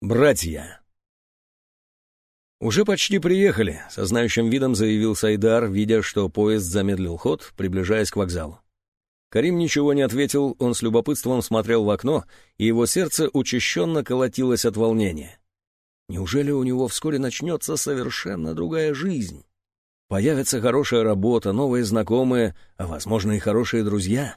Братья. «Уже почти приехали», — со знающим видом заявил Сайдар, видя, что поезд замедлил ход, приближаясь к вокзалу. Карим ничего не ответил, он с любопытством смотрел в окно, и его сердце учащенно колотилось от волнения. Неужели у него вскоре начнется совершенно другая жизнь? Появится хорошая работа, новые знакомые, а, возможно, и хорошие друзья.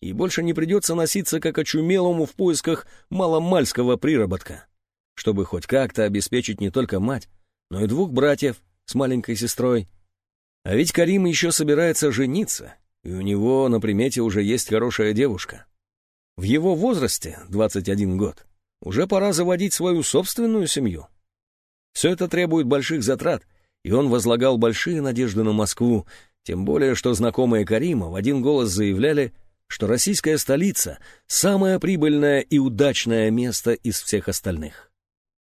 И больше не придется носиться как очумелому в поисках маломальского приработка чтобы хоть как-то обеспечить не только мать, но и двух братьев с маленькой сестрой. А ведь Карим еще собирается жениться, и у него на примете уже есть хорошая девушка. В его возрасте, 21 год, уже пора заводить свою собственную семью. Все это требует больших затрат, и он возлагал большие надежды на Москву, тем более, что знакомые Карима в один голос заявляли, что российская столица — самое прибыльное и удачное место из всех остальных.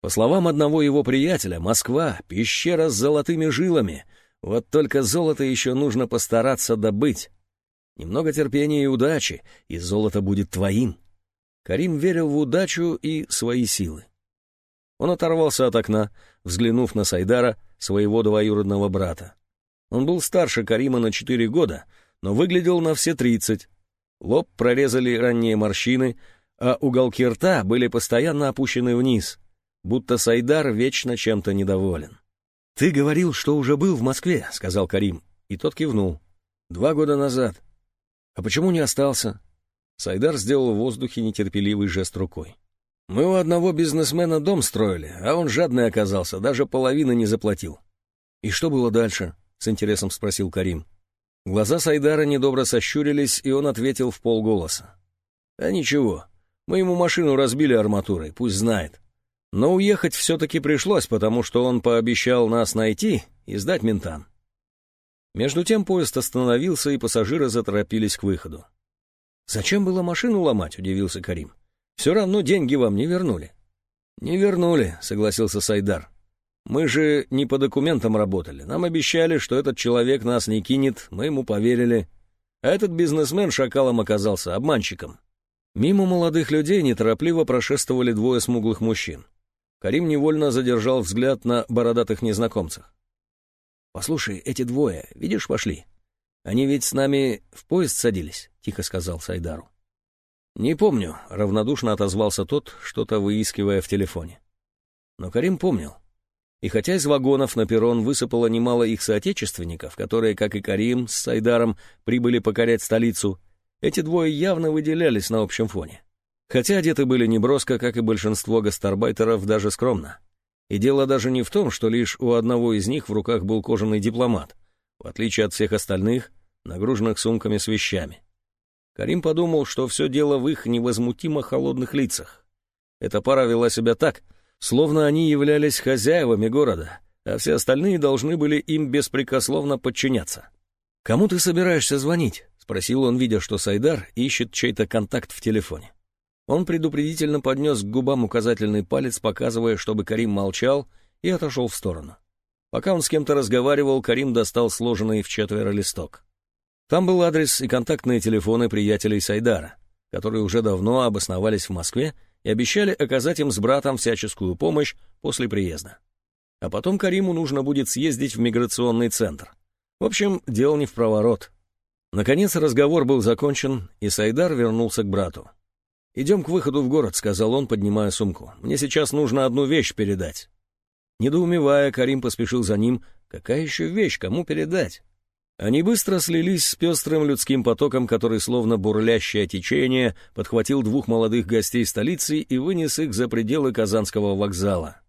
По словам одного его приятеля, Москва — пещера с золотыми жилами. Вот только золото еще нужно постараться добыть. Немного терпения и удачи, и золото будет твоим. Карим верил в удачу и свои силы. Он оторвался от окна, взглянув на Сайдара, своего двоюродного брата. Он был старше Карима на четыре года, но выглядел на все тридцать. Лоб прорезали ранние морщины, а уголки рта были постоянно опущены вниз — будто Сайдар вечно чем-то недоволен. «Ты говорил, что уже был в Москве», — сказал Карим, и тот кивнул. «Два года назад. А почему не остался?» Сайдар сделал в воздухе нетерпеливый жест рукой. «Мы у одного бизнесмена дом строили, а он жадный оказался, даже половины не заплатил». «И что было дальше?» — с интересом спросил Карим. Глаза Сайдара недобро сощурились, и он ответил в полголоса. «А ничего, мы ему машину разбили арматурой, пусть знает. Но уехать все-таки пришлось, потому что он пообещал нас найти и сдать ментам. Между тем поезд остановился, и пассажиры заторопились к выходу. «Зачем было машину ломать?» — удивился Карим. «Все равно деньги вам не вернули». «Не вернули», — согласился Сайдар. «Мы же не по документам работали. Нам обещали, что этот человек нас не кинет, мы ему поверили. А этот бизнесмен шакалом оказался, обманщиком». Мимо молодых людей неторопливо прошествовали двое смуглых мужчин. Карим невольно задержал взгляд на бородатых незнакомцах. «Послушай, эти двое, видишь, пошли. Они ведь с нами в поезд садились», — тихо сказал Сайдару. «Не помню», — равнодушно отозвался тот, что-то выискивая в телефоне. Но Карим помнил. И хотя из вагонов на перрон высыпало немало их соотечественников, которые, как и Карим с Сайдаром, прибыли покорять столицу, эти двое явно выделялись на общем фоне. Хотя одеты были не броско, как и большинство гастарбайтеров, даже скромно. И дело даже не в том, что лишь у одного из них в руках был кожаный дипломат, в отличие от всех остальных, нагруженных сумками с вещами. Карим подумал, что все дело в их невозмутимо холодных лицах. Эта пара вела себя так, словно они являлись хозяевами города, а все остальные должны были им беспрекословно подчиняться. «Кому ты собираешься звонить?» — спросил он, видя, что Сайдар ищет чей-то контакт в телефоне. Он предупредительно поднес к губам указательный палец, показывая, чтобы Карим молчал, и отошел в сторону. Пока он с кем-то разговаривал, Карим достал сложенный в четверо листок. Там был адрес и контактные телефоны приятелей Сайдара, которые уже давно обосновались в Москве и обещали оказать им с братом всяческую помощь после приезда. А потом Кариму нужно будет съездить в миграционный центр. В общем, дело не в проворот. Наконец разговор был закончен, и Сайдар вернулся к брату. «Идем к выходу в город», — сказал он, поднимая сумку. «Мне сейчас нужно одну вещь передать». Недоумевая, Карим поспешил за ним. «Какая еще вещь? Кому передать?» Они быстро слились с пестрым людским потоком, который, словно бурлящее течение, подхватил двух молодых гостей столицы и вынес их за пределы Казанского вокзала.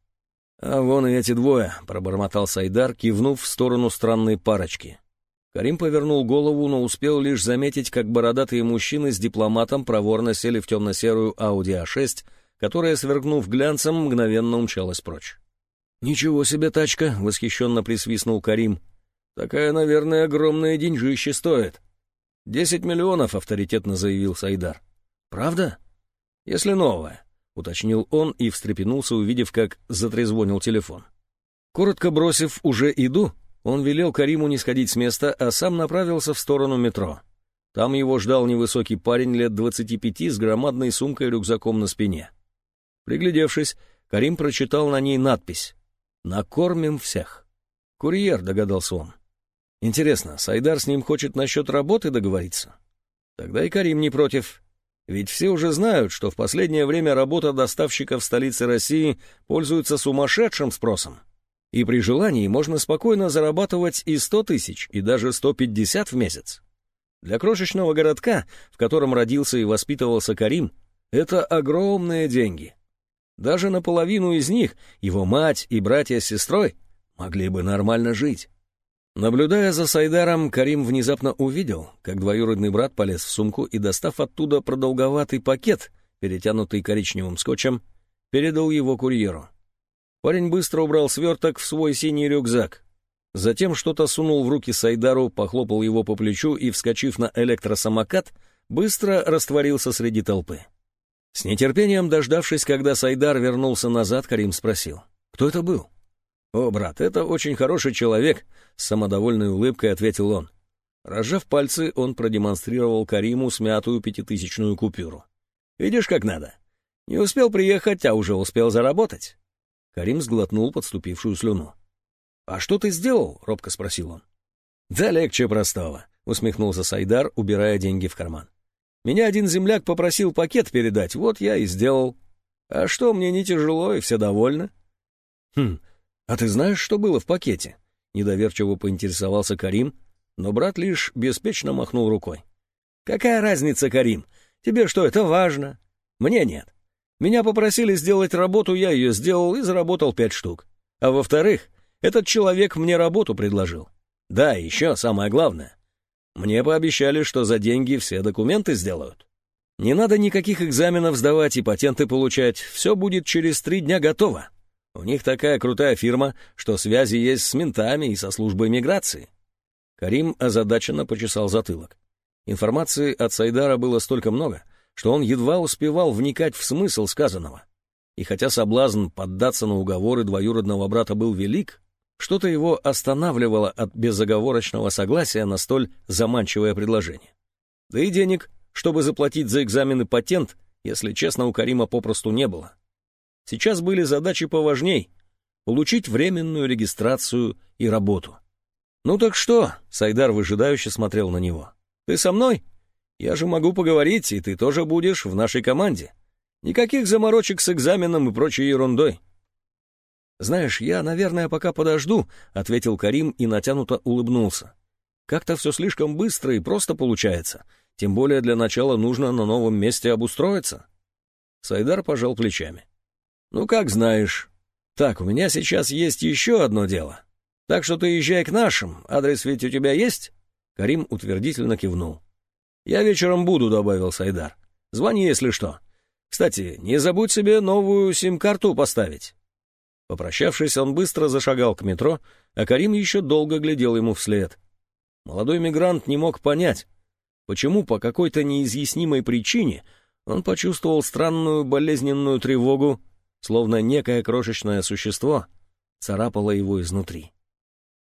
«А вон и эти двое», — пробормотал Сайдар, кивнув в сторону странной парочки. Карим повернул голову, но успел лишь заметить, как бородатые мужчины с дипломатом проворно сели в темно-серую Audi A6, которая, свергнув глянцем, мгновенно умчалась прочь. «Ничего себе тачка!» — восхищенно присвистнул Карим. «Такая, наверное, огромная деньжище стоит». «Десять миллионов», — авторитетно заявил Сайдар. «Правда?» «Если новая», — уточнил он и встрепенулся, увидев, как затрезвонил телефон. Коротко бросив «уже иду», он велел Кариму не сходить с места, а сам направился в сторону метро. Там его ждал невысокий парень лет двадцати пяти с громадной сумкой и рюкзаком на спине. Приглядевшись, Карим прочитал на ней надпись «Накормим всех». «Курьер», — догадался он. Интересно, Сайдар с ним хочет насчет работы договориться? Тогда и Карим не против. Ведь все уже знают, что в последнее время работа доставщика в столице России пользуется сумасшедшим спросом. И при желании можно спокойно зарабатывать и 100 тысяч, и даже 150 в месяц. Для крошечного городка, в котором родился и воспитывался Карим, это огромные деньги. Даже наполовину из них его мать и братья с сестрой могли бы нормально жить. Наблюдая за Сайдаром, Карим внезапно увидел, как двоюродный брат полез в сумку и, достав оттуда продолговатый пакет, перетянутый коричневым скотчем, передал его курьеру. Парень быстро убрал сверток в свой синий рюкзак. Затем что-то сунул в руки Сайдару, похлопал его по плечу и, вскочив на электросамокат, быстро растворился среди толпы. С нетерпением дождавшись, когда Сайдар вернулся назад, Карим спросил, кто это был? «О, брат, это очень хороший человек», — с самодовольной улыбкой ответил он. Разжав пальцы, он продемонстрировал Кариму смятую пятитысячную купюру. «Видишь, как надо? Не успел приехать, а уже успел заработать». Карим сглотнул подступившую слюну. «А что ты сделал?» — робко спросил он. «Да легче простого», — усмехнулся Сайдар, убирая деньги в карман. «Меня один земляк попросил пакет передать, вот я и сделал. А что, мне не тяжело, и все довольны?» «Хм, «А ты знаешь, что было в пакете?» — недоверчиво поинтересовался Карим, но брат лишь беспечно махнул рукой. «Какая разница, Карим? Тебе что, это важно?» «Мне нет. Меня попросили сделать работу, я ее сделал и заработал пять штук. А во-вторых, этот человек мне работу предложил. Да, еще самое главное. Мне пообещали, что за деньги все документы сделают. Не надо никаких экзаменов сдавать и патенты получать, все будет через три дня готово. У них такая крутая фирма, что связи есть с ментами и со службой миграции. Карим озадаченно почесал затылок. Информации от Сайдара было столько много, что он едва успевал вникать в смысл сказанного. И хотя соблазн поддаться на уговоры двоюродного брата был велик, что-то его останавливало от безоговорочного согласия на столь заманчивое предложение. Да и денег, чтобы заплатить за экзамены патент, если честно, у Карима попросту не было. Сейчас были задачи поважней — получить временную регистрацию и работу. «Ну так что?» — Сайдар выжидающе смотрел на него. «Ты со мной? Я же могу поговорить, и ты тоже будешь в нашей команде. Никаких заморочек с экзаменом и прочей ерундой». «Знаешь, я, наверное, пока подожду», — ответил Карим и натянуто улыбнулся. «Как-то все слишком быстро и просто получается. Тем более для начала нужно на новом месте обустроиться». Сайдар пожал плечами. «Ну, как знаешь. Так, у меня сейчас есть еще одно дело. Так что ты езжай к нашим. Адрес ведь у тебя есть?» Карим утвердительно кивнул. «Я вечером буду», — добавил Сайдар. «Звони, если что. Кстати, не забудь себе новую сим-карту поставить». Попрощавшись, он быстро зашагал к метро, а Карим еще долго глядел ему вслед. Молодой мигрант не мог понять, почему по какой-то неизъяснимой причине он почувствовал странную болезненную тревогу словно некое крошечное существо царапало его изнутри.